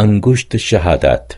انگشت شهادت